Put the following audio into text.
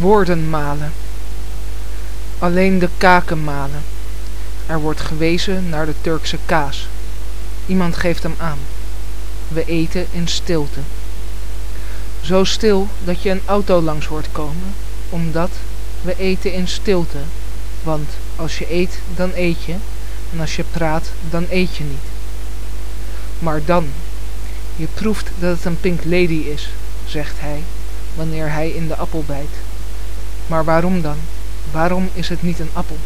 Woorden malen. Alleen de kaken malen. Er wordt gewezen naar de Turkse kaas. Iemand geeft hem aan. We eten in stilte. Zo stil dat je een auto langs hoort komen, omdat we eten in stilte. Want als je eet, dan eet je, en als je praat, dan eet je niet. Maar dan, je proeft dat het een pink lady is, zegt hij, wanneer hij in de appel bijt. Maar waarom dan? Waarom is het niet een appel?